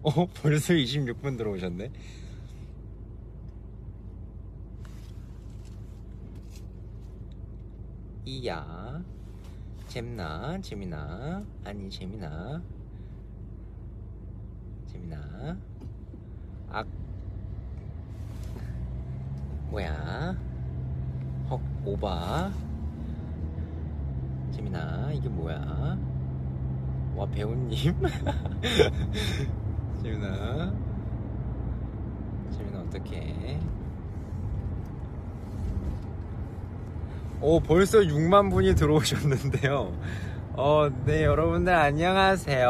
어 벌써 26분 들어오셨네. 이야 잼나? 재미나? 아니 재미나? 재미나? 악 뭐야? 헉 오바? 재미나? 이게 뭐야? 와 배우님 재민아. 재민아 어떡해. 오 벌써 6만 분이 들어오셨는데요. 어네 여러분들 안녕하세요.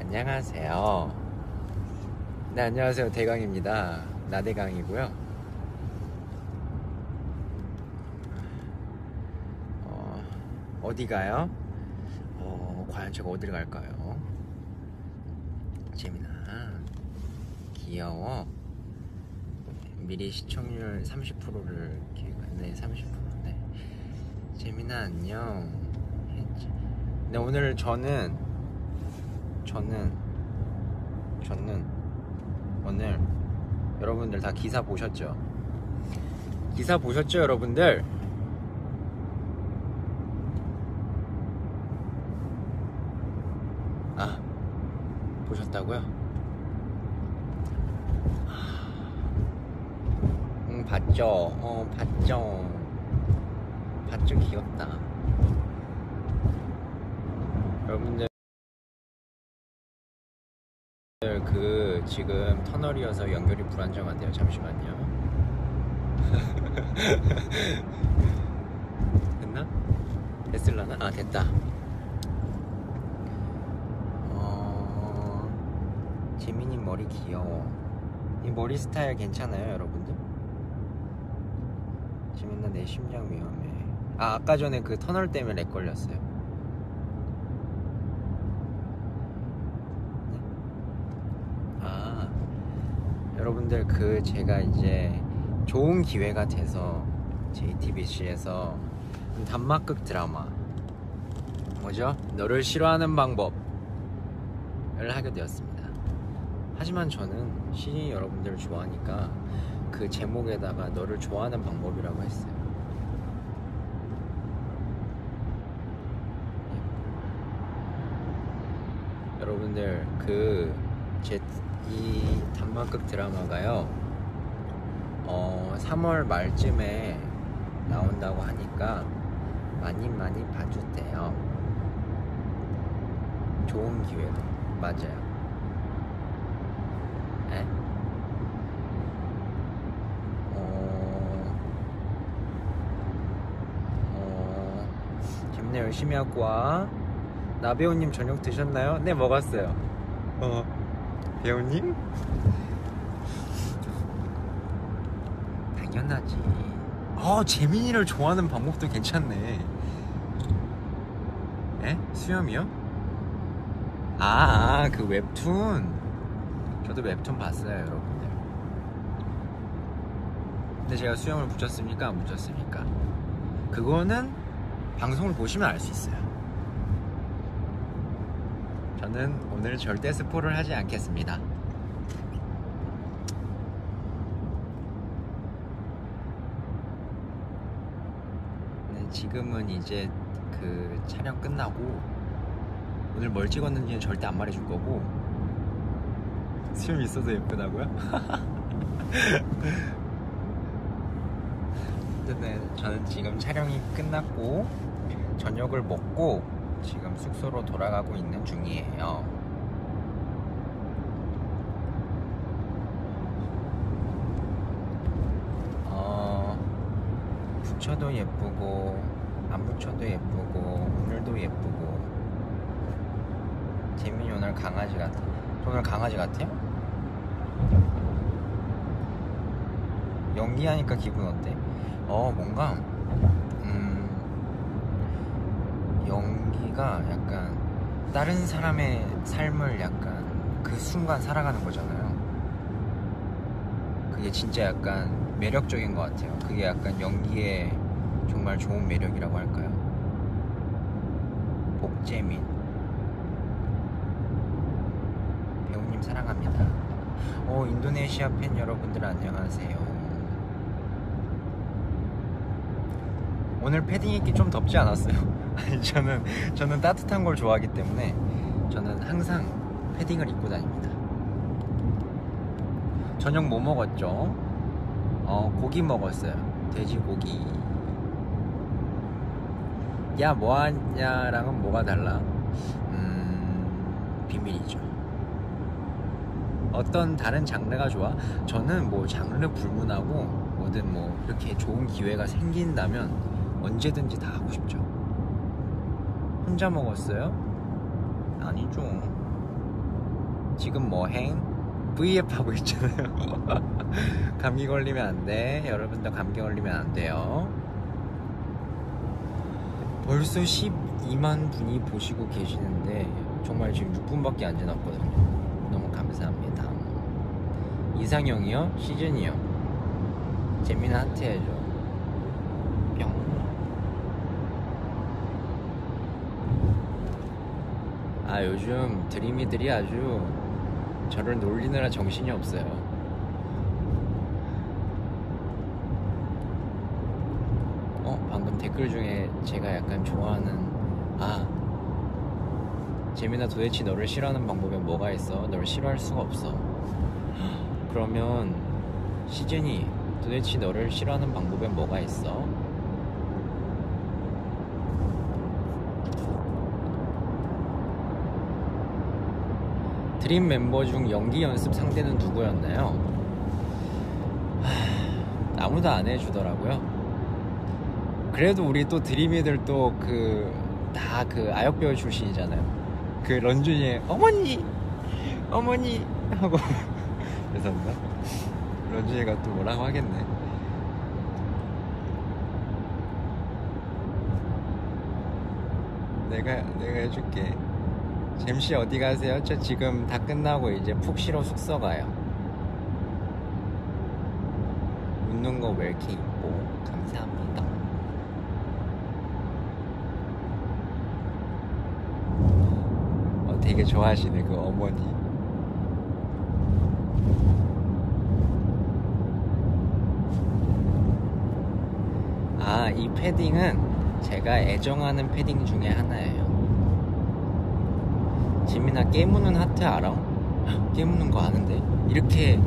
안녕하세요. 네 안녕하세요. 대강입니다. 나대강이고요. 어, 어디 가요? 어, 과연 제가 어디를 갈까요? 재민아 귀여워. 미리 시청률 30%를 기획했네 30%네. 재민아 안녕. 네 오늘 저는 저는 저는 오늘 여러분들 다 기사 보셨죠? 기사 보셨죠 여러분들? 아 보셨다고요? 응 봤죠 어 봤죠 봤죠 귀엽다 여러분들 그 지금 터널이어서 연결이 불안정한데요 잠시만요 됐나? 됐을라나? 아 됐다 어... 재민이 머리 귀여워 이 머리 스타일 괜찮아요 여러분들? 재민아 내 심장 위험해 아 아까 전에 그 터널 때문에 lag 걸렸어요 네? 아 여러분들 그 제가 이제 좋은 기회가 돼서 JTBC에서 단막극 드라마 뭐죠? 너를 싫어하는 방법을 하게 되었습니다. 하지만 저는 신이 여러분들을 좋아하니까 그 제목에다가 너를 좋아하는 방법이라고 했어요. 예. 여러분들 그 제 이 단막극 드라마가요. 어 3월 말쯤에 나온다고 하니까 많이 많이 봐주세요. 좋은 기회로 맞아요. 에? 어... 어... 김내 열심히 하고 와. 나 배우님 저녁 드셨나요? 네 먹었어요. 어 배우님? 당연하지. 어 재민이를 좋아하는 방법도 괜찮네. 에? 수염이요? 아, 아, 그 웹툰. 저도 웹툰 봤어요, 여러분들. 근데 제가 수염을 붙였습니까? 안 붙였습니까? 그거는 방송을 보시면 알 수 있어요. 저는 오늘 절대 스포를 하지 않겠습니다. 네, 지금은 이제 그 촬영 끝나고 오늘 뭘 찍었는지는 절대 안 말해줄 거고 수염 있어서 예쁘다고요? 네, 저는 지금 촬영이 끝났고 저녁을 먹고 지금 숙소로 돌아가고 있는 중이에요. 어, 붙여도 예쁘고 안 붙여도 예쁘고 오늘도 예쁘고 재민이 오늘 강아지 같아. 저 오늘 강아지 같아요? 연기하니까 기분 어때? 어 뭔가 음 연기가 약간 다른 사람의 삶을 약간 그 순간 살아가는 거잖아요. 그게 진짜 약간 매력적인 것 같아요. 그게 약간 연기의 정말 좋은 매력이라고 할까요? 복재민 사랑합니다. 오 인도네시아 팬 여러분들 안녕하세요. 오늘 패딩 입기 좀 덥지 않았어요? 아니 저는 저는 따뜻한 걸 좋아하기 때문에 저는 항상 패딩을 입고 다닙니다. 저녁 뭐 먹었죠? 어 고기 먹었어요. 돼지고기. 야 뭐하냐랑은 뭐가 달라? 음 비밀이죠. 어떤 다른 장르가 좋아? 저는 뭐 장르 불문하고 뭐든 뭐 이렇게 좋은 기회가 생긴다면 언제든지 다 하고 싶죠. 혼자 먹었어요? 아니죠. 지금 뭐행? V앱 하고 있잖아요. 감기 걸리면 안 돼. 여러분도 감기 걸리면 안 돼요. 벌써 12만 분이 보시고 계시는데 정말 지금 6분밖에 안 지났거든요. 너무 감사합니다. 이상형이요? 시즌이요? 재미나 하트 해줘. 뿅. 아 요즘 드림이들이 아주 저를 놀리느라 정신이 없어요. 어 방금 댓글 중에 제가 약간 좋아하는 아 재민아 도대체 너를 싫어하는 방법에 뭐가 있어? 널 싫어할 수가 없어. 그러면 시즌이 도대체 너를 싫어하는 방법에 뭐가 있어? 드림 멤버 중 연기 연습 상대는 누구였나요? 하, 아무도 안 해주더라고요. 그래도 우리 또 드림이들 또 그다그 아역 배우 출신이잖아요. 그 런쥔이의 어머니 어머니 하고 죄송합니다. 런쥔이가 또 뭐라고 하겠네. 내가 내가 해줄게. 잼씨 어디 가세요? 저 지금 다 끝나고 이제 푹 쉬러 숙소 가요. 웃는 거 왜 이렇게 이뻐? 감사합니다. 어, 되게 좋아하시네 그 어머니. 아, 이 패딩은 제가 애정하는 패딩 중에 하나예요. 지민아 깨무는 하트 알아? 깨무는 거 아는데 이렇게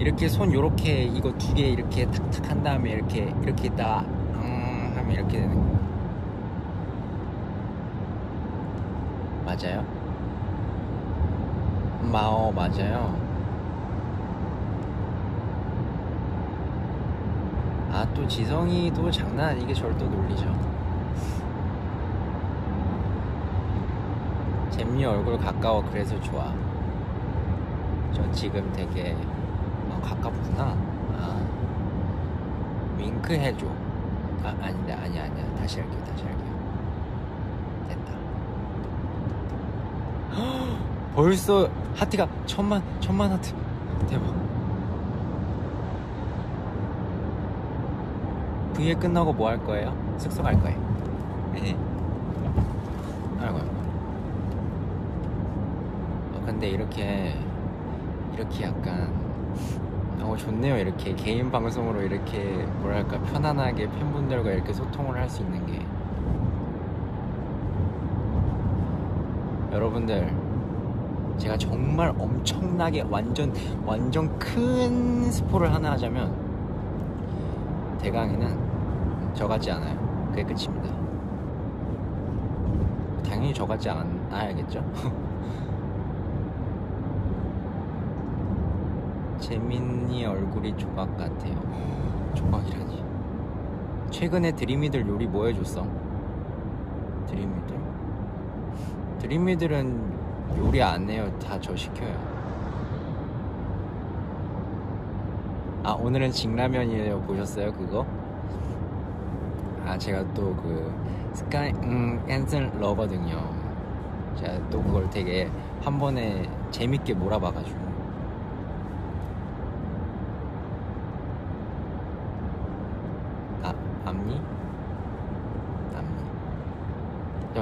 이렇게 손 요렇게 이거 두 개 이렇게 탁탁 한 다음에 이렇게 이렇게 딱 음, 하면 이렇게 되는 거 맞아요? 마오 맞아요 아 또 지성이도 장난 아니게 저를 또 놀리죠 잼미 얼굴 가까워 그래서 좋아. 저 지금 되게 어, 가깝구나. 아 윙크 해줘. 아 아니다 아니야 아니야 다시 할게요 다시 할게요. 됐다. 벌써 하트가 천만 천만 하트 대박. V에 끝나고 뭐 할 거예요? 숙소 갈 거예요. 네. 아이고. 어, 근데 이렇게 이렇게 약간 어 좋네요. 이렇게 개인 방송으로 이렇게 뭐랄까 편안하게 팬분들과 이렇게 소통을 할 수 있는 게. 여러분들 제가 정말 엄청나게 완전 완전 큰 스포를 하나 하자면 대강이는 저 같지 않아요. 그게 끝입니다. 당연히 저 같지 않아야겠죠 재민이 얼굴이 조각 같아요. 조각이라니. 최근에 드림이들 요리 뭐 해줬어? 드림이들? 드림이들은 요리 안 해요. 다 저 시켜요. 아 오늘은 직라면이에요. 보셨어요 그거? 아 제가 또 그 스카이 음 앤슨 러거든요. 제가 또 그걸 되게 한 번에 재밌게 몰아봐가지고. 아, 앞니? 앞니.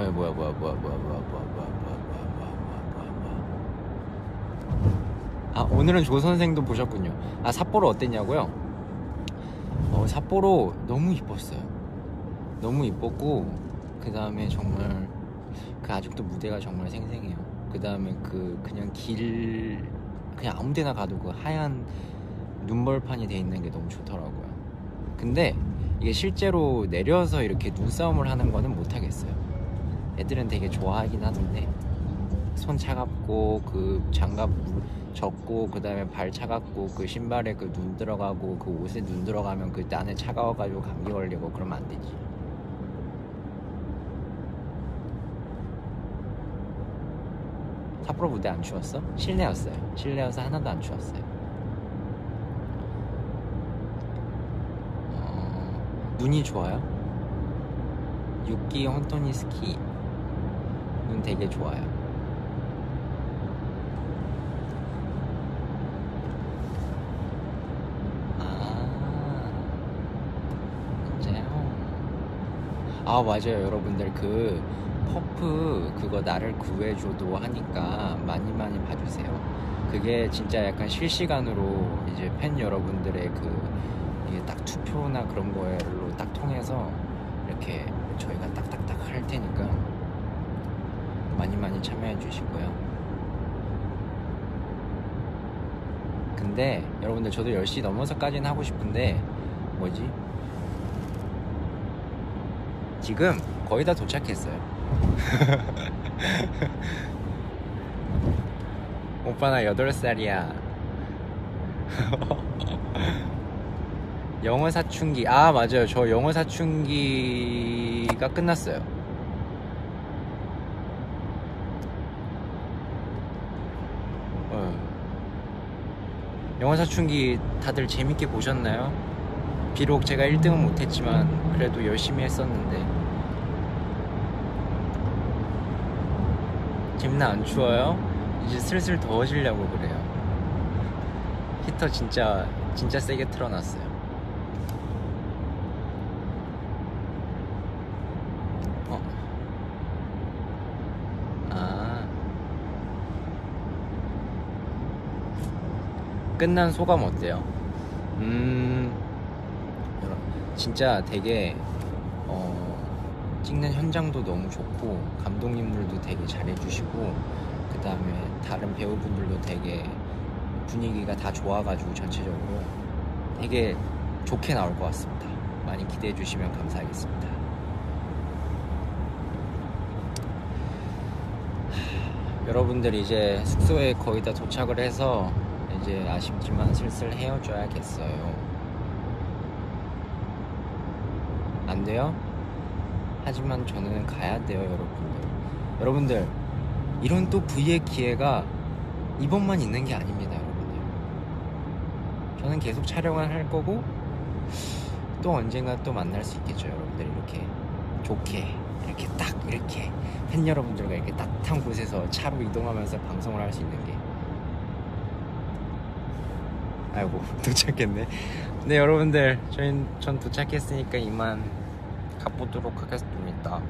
야, 뭐야, 뭐야, 뭐야, 뭐야, 뭐야, 뭐야, 뭐야, 뭐야, 뭐야, 뭐야, 뭐야. 아 오늘은 조 선생도 보셨군요. 아 삿포로 어땠냐고요? 어 삿포로 너무 이뻤어요. 너무 이뻤고 그 다음에 정말 그 아직도 무대가 정말 생생해요. 그 다음에 그 그냥 길 그냥 아무 데나 가도 그 하얀 눈벌판이 돼 있는 게 너무 좋더라고요. 근데 이게 실제로 내려서 이렇게 눈싸움을 하는 거는 못 하겠어요. 애들은 되게 좋아하긴 하던데 손 차갑고 그 장갑 물- 젖고 그 다음에 발 차갑고 그 신발에 그 눈 들어가고 그 옷에 눈 들어가면 그 안에 차가워가지고 감기 걸리고 그러면 안 되지. 삿포로 무대 안 추웠어? 실내였어요. 실내여서 하나도 안 추웠어요. 어, 눈이 좋아요? 육기 혼토니 스키 눈 되게 좋아요. 아, 진짜요? 아 맞아요 여러분들 그 퍼프 그거 나를 구해줘도 하니까 많이 많이 봐주세요 그게 진짜 약간 실시간으로 이제 팬 여러분들의 그 이게 딱 투표나 그런 거로 딱 통해서 이렇게 저희가 딱딱딱 할 테니까 많이 많이 참여해 주시고요 근데 여러분들 저도 10시 넘어서까지는 하고 싶은데 뭐지? 지금 거의 다 도착했어요. 오빠 나 8살이야. 영어 사춘기. 아, 맞아요. 저 영어 사춘기가 끝났어요. 어. 영어 사춘기 다들 재밌게 보셨나요? 비록 제가 1등은 못했지만 그래도 열심히 했었는데 재밌나 안 추워요? 이제 슬슬 더워지려고 그래요 히터 진짜 진짜 세게 틀어놨어요 어. 아 끝난 소감 어때요? 음 진짜 되게 어, 찍는 현장도 너무 좋고 감독님들도 되게 잘해주시고 그 다음에 다른 배우분들도 되게 분위기가 다 좋아가지고 전체적으로 되게 좋게 나올 것 같습니다. 많이 기대해 주시면 감사하겠습니다. 하, 여러분들 이제 숙소에 거의 다 도착을 해서 이제 아쉽지만 슬슬 헤어져야겠어요. 안 돼요? 하지만 저는 가야 돼요, 여러분들. 여러분들, 이런 또 V의 기회가 이번만 있는 게 아닙니다, 여러분들. 저는 계속 촬영을 할 거고, 또 언젠가 또 만날 수 있겠죠, 여러분들. 이렇게 좋게, 이렇게 딱, 이렇게 팬 여러분들과 이렇게 따뜻한 곳에서 차로 이동하면서 방송을 할 수 있는 게. 아이고, 도착했네. 네, 여러분들, 저희, 전 도착했으니까 이만 가보도록 하겠습니다.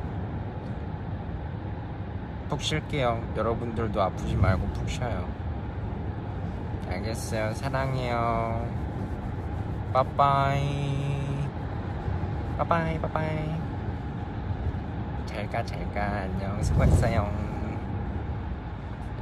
푹 쉴게요. 여러분들도 아프지 말고 푹 쉬어요. 알겠어요. 사랑해요. 빠빠이. 빠빠이, 빠빠이. 잘 가, 잘 가. 안녕. 수고했어요.